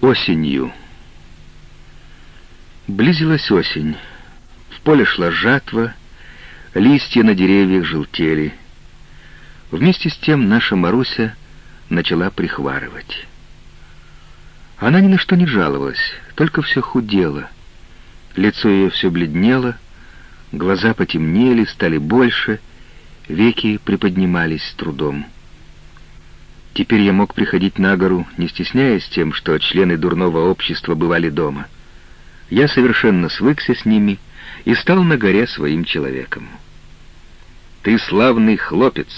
Осенью. Близилась осень. В поле шла жатва, листья на деревьях желтели. Вместе с тем наша Маруся начала прихварывать. Она ни на что не жаловалась, только все худело. Лицо ее все бледнело, глаза потемнели, стали больше, веки приподнимались с трудом. Теперь я мог приходить на гору, не стесняясь тем, что члены дурного общества бывали дома. Я совершенно свыкся с ними и стал на горе своим человеком. «Ты славный хлопец,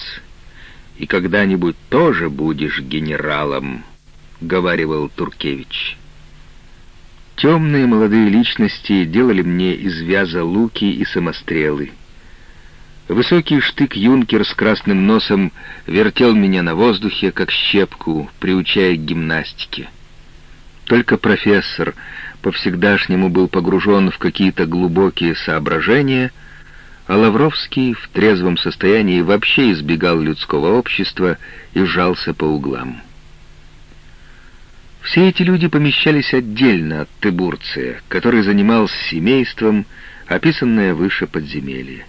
и когда-нибудь тоже будешь генералом», — говаривал Туркевич. Темные молодые личности делали мне из вяза луки и самострелы. Высокий штык-юнкер с красным носом вертел меня на воздухе, как щепку, приучая к гимнастике. Только профессор по-всегдашнему был погружен в какие-то глубокие соображения, а Лавровский в трезвом состоянии вообще избегал людского общества и сжался по углам. Все эти люди помещались отдельно от Тыбурция, который занимался семейством, описанное выше подземелье.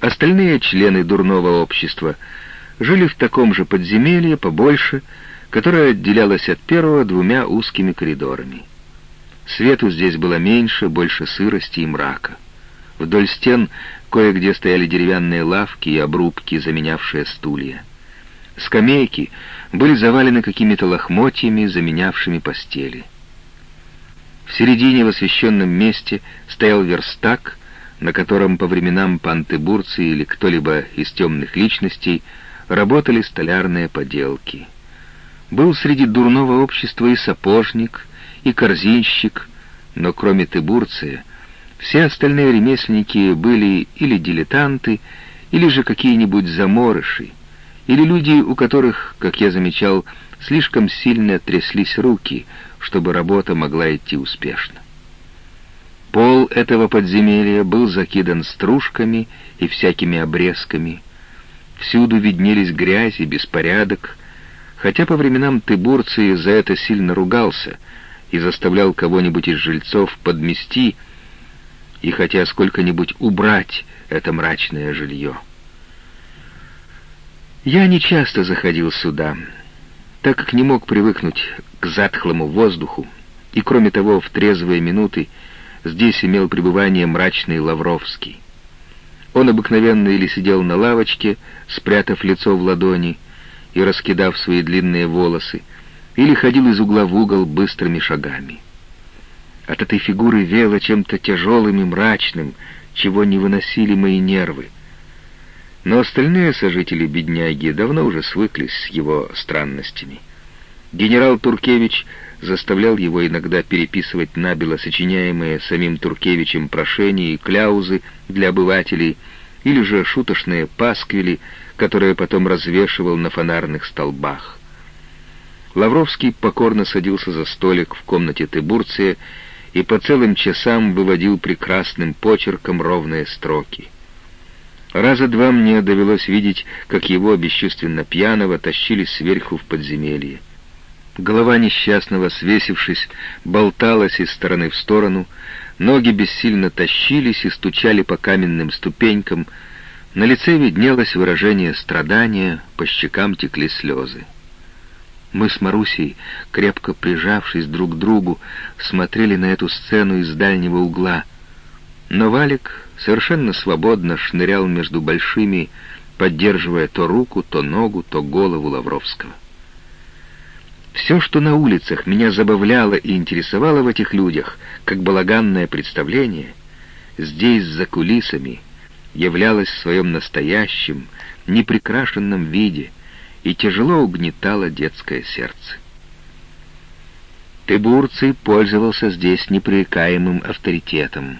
Остальные члены дурного общества жили в таком же подземелье, побольше, которое отделялось от первого двумя узкими коридорами. Свету здесь было меньше, больше сырости и мрака. Вдоль стен кое-где стояли деревянные лавки и обрубки, заменявшие стулья. Скамейки были завалены какими-то лохмотьями, заменявшими постели. В середине в освещенном месте стоял верстак, на котором по временам пантыбурцы или кто-либо из темных личностей работали столярные поделки. Был среди дурного общества и сапожник, и корзинщик, но кроме Тыбурция, все остальные ремесленники были или дилетанты, или же какие-нибудь заморыши, или люди, у которых, как я замечал, слишком сильно тряслись руки, чтобы работа могла идти успешно. Пол этого подземелья был закидан стружками и всякими обрезками. Всюду виднелись грязь и беспорядок, хотя по временам Тыбурции за это сильно ругался и заставлял кого-нибудь из жильцов подмести и хотя сколько-нибудь убрать это мрачное жилье. Я не часто заходил сюда, так как не мог привыкнуть к затхлому воздуху, и, кроме того, в трезвые минуты Здесь имел пребывание мрачный Лавровский. Он обыкновенно или сидел на лавочке, спрятав лицо в ладони и раскидав свои длинные волосы, или ходил из угла в угол быстрыми шагами. От этой фигуры веяло чем-то тяжелым и мрачным, чего не выносили мои нервы. Но остальные сожители бедняги давно уже свыклись с его странностями. Генерал Туркевич заставлял его иногда переписывать набело сочиняемые самим Туркевичем прошения и кляузы для обывателей, или же шуточные пасквили, которые потом развешивал на фонарных столбах. Лавровский покорно садился за столик в комнате Тыбурция и по целым часам выводил прекрасным почерком ровные строки. Раза два мне довелось видеть, как его бесчувственно пьяного тащили сверху в подземелье. Голова несчастного, свесившись, болталась из стороны в сторону, ноги бессильно тащились и стучали по каменным ступенькам, на лице виднелось выражение страдания, по щекам текли слезы. Мы с Марусей, крепко прижавшись друг к другу, смотрели на эту сцену из дальнего угла, но Валик совершенно свободно шнырял между большими, поддерживая то руку, то ногу, то голову Лавровского. Все, что на улицах меня забавляло и интересовало в этих людях, как балаганное представление, здесь, за кулисами, являлось в своем настоящем, неприкрашенном виде и тяжело угнетало детское сердце. Тыбурций пользовался здесь непререкаемым авторитетом.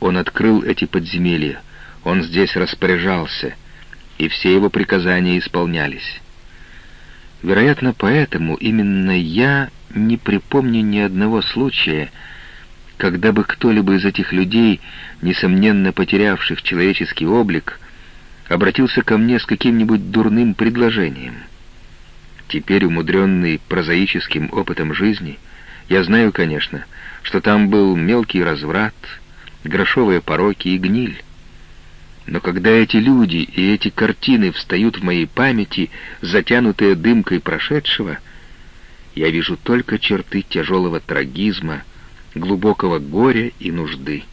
Он открыл эти подземелья, он здесь распоряжался, и все его приказания исполнялись. Вероятно, поэтому именно я не припомню ни одного случая, когда бы кто-либо из этих людей, несомненно потерявших человеческий облик, обратился ко мне с каким-нибудь дурным предложением. Теперь, умудренный прозаическим опытом жизни, Я знаю, конечно, что там был мелкий разврат, грошовые пороки и гниль. Но когда эти люди и эти картины встают в моей памяти, затянутые дымкой прошедшего, я вижу только черты тяжелого трагизма, глубокого горя и нужды.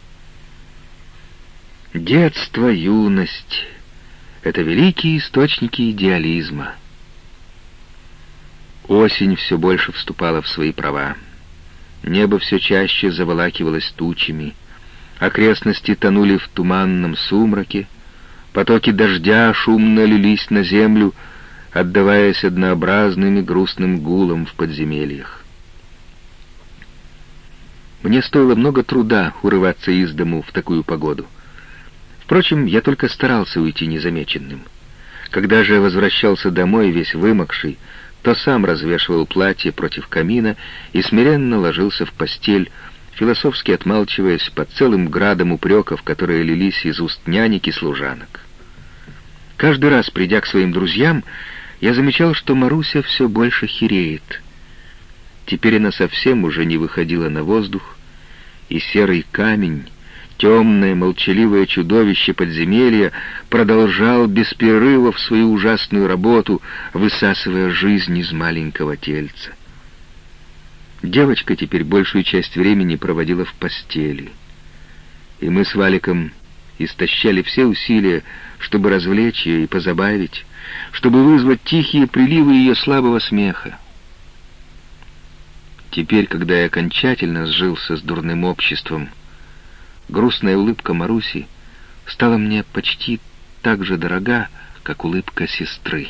Детство, юность — это великие источники идеализма. Осень все больше вступала в свои права. Небо все чаще заволакивалось тучами, окрестности тонули в туманном сумраке, потоки дождя шумно лились на землю, отдаваясь однообразным и грустным гулом в подземельях. Мне стоило много труда урываться из дому в такую погоду. Впрочем, я только старался уйти незамеченным. Когда же возвращался домой весь вымокший, то сам развешивал платье против камина и смиренно ложился в постель, философски отмалчиваясь под целым градом упреков, которые лились из уст нянек и служанок. Каждый раз, придя к своим друзьям, я замечал, что Маруся все больше хереет. Теперь она совсем уже не выходила на воздух, и серый камень, темное молчаливое чудовище подземелья продолжал без перерывов свою ужасную работу, высасывая жизнь из маленького тельца. Девочка теперь большую часть времени проводила в постели. И мы с Валиком истощали все усилия, чтобы развлечь ее и позабавить, чтобы вызвать тихие приливы ее слабого смеха. Теперь, когда я окончательно сжился с дурным обществом, грустная улыбка Маруси стала мне почти так же дорога, как улыбка сестры.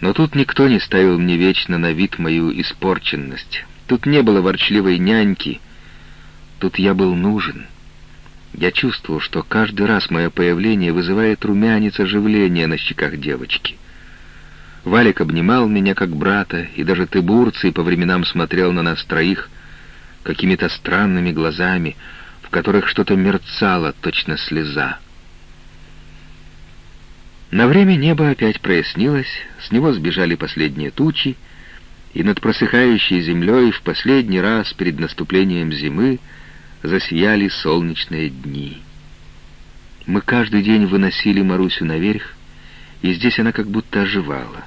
Но тут никто не ставил мне вечно на вид мою испорченность. Тут не было ворчливой няньки. Тут я был нужен. Я чувствовал, что каждый раз мое появление вызывает румянец оживления на щеках девочки. Валик обнимал меня как брата, и даже Тыбурций по временам смотрел на нас троих какими-то странными глазами, в которых что-то мерцало, точно слеза. На время небо опять прояснилось, с него сбежали последние тучи, и над просыхающей землей в последний раз перед наступлением зимы засияли солнечные дни. Мы каждый день выносили Марусю наверх, и здесь она как будто оживала.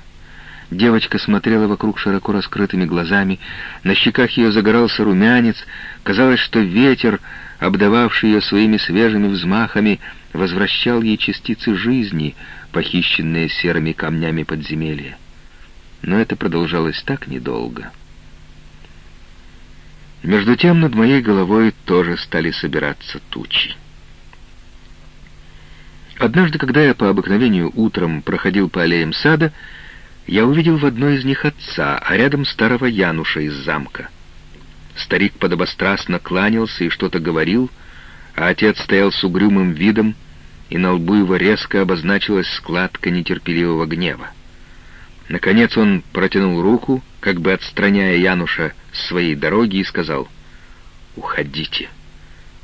Девочка смотрела вокруг широко раскрытыми глазами, на щеках ее загорался румянец, казалось, что ветер, обдававший ее своими свежими взмахами, возвращал ей частицы жизни, похищенные серыми камнями подземелья. Но это продолжалось так недолго. Между тем над моей головой тоже стали собираться тучи. Однажды, когда я по обыкновению утром проходил по аллеям сада, я увидел в одной из них отца, а рядом старого Януша из замка. Старик подобострастно кланялся и что-то говорил, а отец стоял с угрюмым видом, и на лбу его резко обозначилась складка нетерпеливого гнева. Наконец он протянул руку, как бы отстраняя Януша с своей дороги, и сказал, «Уходите,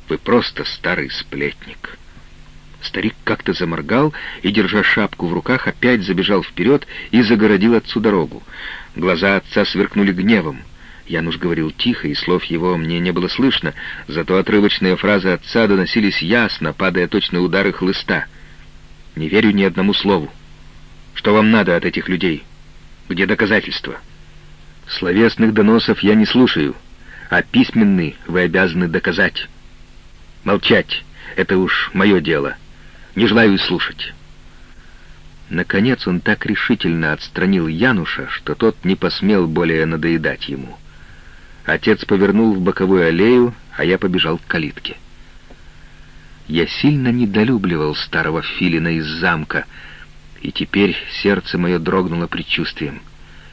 вы просто старый сплетник». Старик как-то заморгал и, держа шапку в руках, опять забежал вперед и загородил отцу дорогу. Глаза отца сверкнули гневом. Януш говорил тихо, и слов его мне не было слышно, зато отрывочные фразы отца доносились ясно, падая точно удары хлыста. «Не верю ни одному слову. Что вам надо от этих людей? Где доказательства?» «Словесных доносов я не слушаю, а письменный вы обязаны доказать. Молчать — это уж мое дело. Не желаю слушать». Наконец он так решительно отстранил Януша, что тот не посмел более надоедать ему. Отец повернул в боковую аллею, а я побежал к калитке. Я сильно недолюбливал старого филина из замка, и теперь сердце мое дрогнуло предчувствием.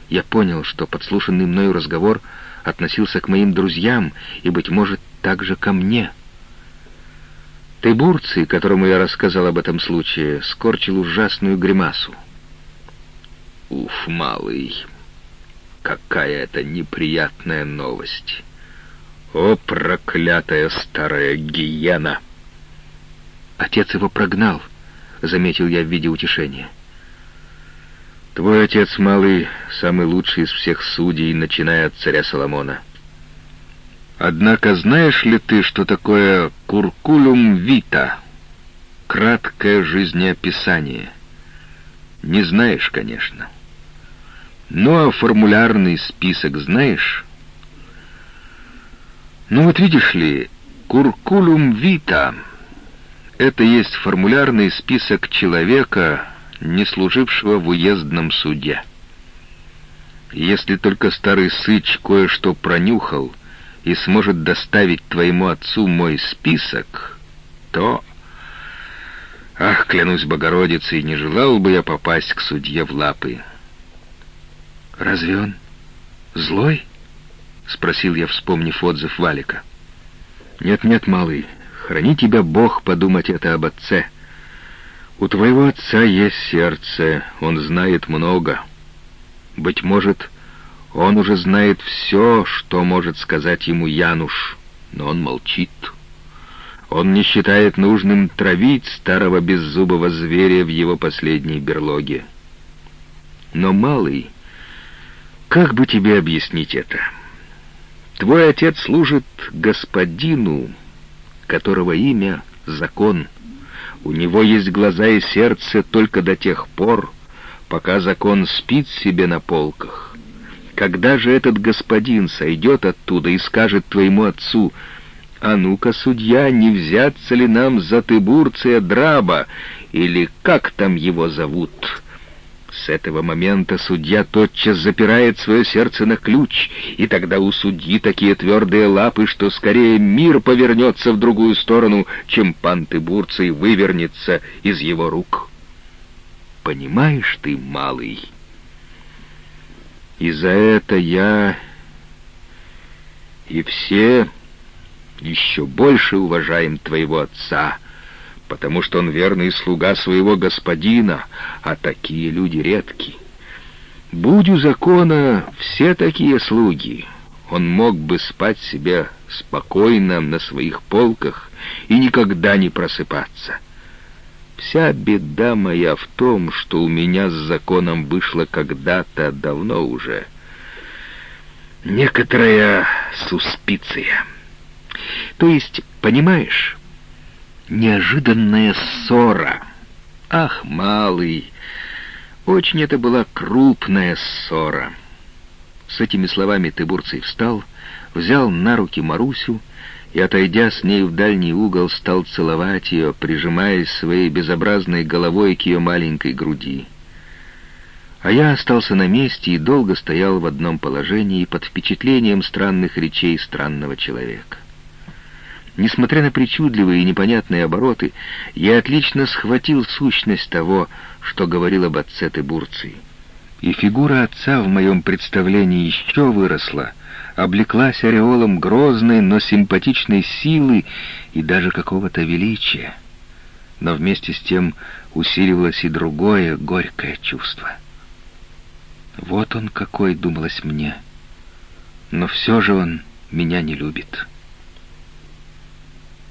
Я понял, что подслушанный мною разговор относился к моим друзьям и, быть может, также ко мне. Тыбурций, которому я рассказал об этом случае, скорчил ужасную гримасу. «Уф, малый!» Какая это неприятная новость! О, проклятая старая гиена! Отец его прогнал, заметил я в виде утешения. Твой отец, малый, самый лучший из всех судей, начиная от царя Соломона. Однако знаешь ли ты, что такое куркулум вита? Краткое жизнеописание. Не знаешь, конечно. Ну, а формулярный список знаешь? Ну вот видишь ли, куркулум вита — это есть формулярный список человека, не служившего в уездном суде. Если только старый сыч кое-что пронюхал и сможет доставить твоему отцу мой список, то... Ах, клянусь Богородицей, не желал бы я попасть к судье в лапы. «Разве он злой?» — спросил я, вспомнив отзыв Валика. «Нет-нет, малый, храни тебя Бог подумать это об отце». У твоего отца есть сердце, он знает много. Быть может, он уже знает все, что может сказать ему Януш, но он молчит. Он не считает нужным травить старого беззубого зверя в его последней берлоге. Но, малый, как бы тебе объяснить это? Твой отец служит господину, которого имя — закон — у него есть глаза и сердце только до тех пор, пока закон спит себе на полках. Когда же этот господин сойдет оттуда и скажет твоему отцу, «А ну-ка, судья, не взяться ли нам за Тыбурция Драба, или как там его зовут?» С этого момента судья тотчас запирает свое сердце на ключ, и тогда у судьи такие твердые лапы, что скорее мир повернется в другую сторону, чем пан Тыбурций вывернется из его рук. Понимаешь ты, малый? И за это я и все еще больше уважаем твоего отца — потому что он верный слуга своего господина, а такие люди редки. Будь у закона все такие слуги, он мог бы спать себе спокойно на своих полках и никогда не просыпаться. Вся беда моя в том, что у меня с законом вышло когда-то давно уже некоторая суспиция. То есть, понимаешь, неожиданная ссора. Ах, малый, очень это была крупная ссора. С этими словами Тыбурций встал, взял на руки Марусю и, отойдя с ней в дальний угол, стал целовать ее, прижимаясь своей безобразной головой к ее маленькой груди. А я остался на месте и долго стоял в одном положении под впечатлением странных речей странного человека. Несмотря на причудливые и непонятные обороты, я отлично схватил сущность того, что говорил об отце Тыбурции. И фигура отца в моем представлении еще выросла, облеклась ореолом грозной, но симпатичной силы и даже какого-то величия. Но вместе с тем усиливалось и другое горькое чувство. Вот он какой, думалось мне. Но все же он меня не любит».